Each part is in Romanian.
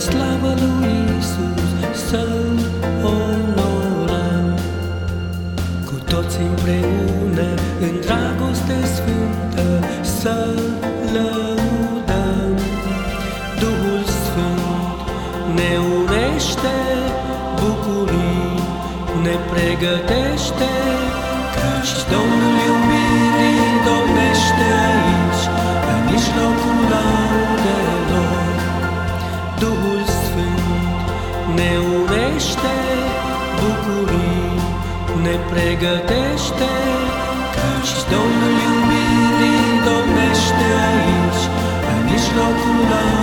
slavă lui Isus să-L onorăm. Cu toți împreună, în dragoste sfântă, să-L lăudăm. Duhul Sfânt ne unește, bucurii ne pregătește, căci Domnul iubirii Duhul Sfânt ne unește, bucurii ne pregătește, căci Domnul iubirii domnește aici, în mijlocul laudelor.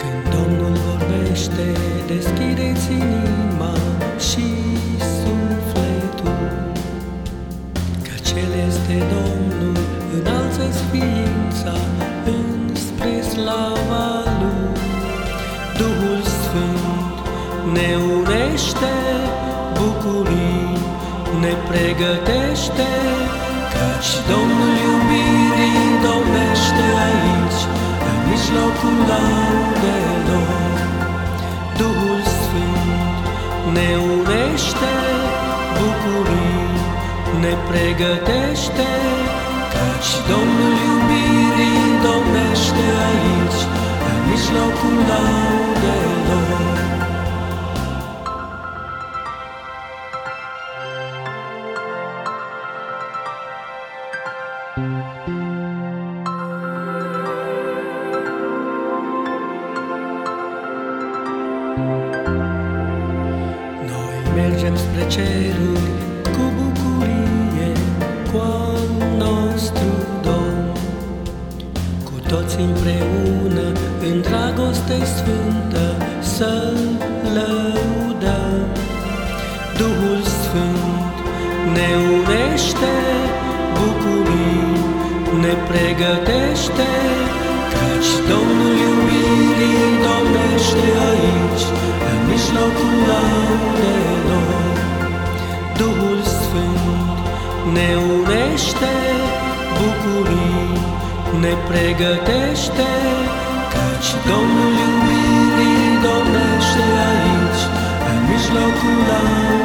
Când Domnul vorbește, deschideți inima și sufletul, Că Cel este Domnul, înalță ființa înspre slava Lui. Duhul Sfânt ne unește, bucurii ne pregătește, Căci Domnul iubirii domnește aici, în mijlocul laudelor. Duhul Sfânt ne unește, bucurii ne pregătește, Căci Domnul iubirii domnește mergem spre ceruri cu bucurie, cu al nostru Domn. Cu toți împreună, în dragoste sfântă, să-L lăudăm. Duhul Sfânt ne unește, bucurii ne pregătește, Căci Domnul iubirii pământ ne unește bucurii, ne pregătește, căci Domnul iubirii domnește aici, în mijlocul laudelor.